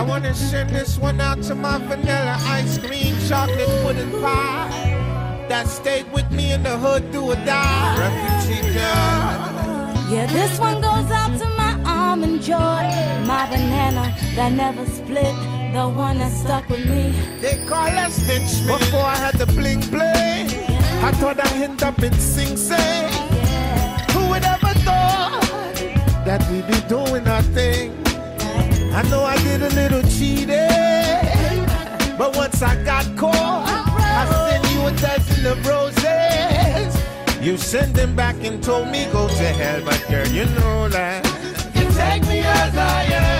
I wanna send this one out to my vanilla ice cream chocolate pudding pie. That stayed with me in the hood do a die. Refugee girl. Yeah, this one goes out to my almond joy, my banana that never split. The one that stuck with me. They call us bitch me. Before I had the bling bling. I thought I'd end up in Sing Sing. Yeah. Who would ever thought that we'd be doing our thing? I know of roses. You sent them back and told me go to hell, but girl, you know that. You take me as I am.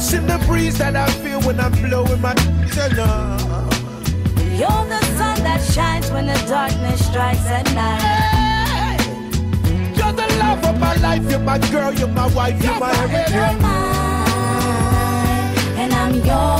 In the breeze that I feel when I'm blowing my along. You're the sun that shines when the darkness strikes at night. Hey! You're the love of my life. You're my girl. You're my wife. You're, you're my everything. And I'm yours.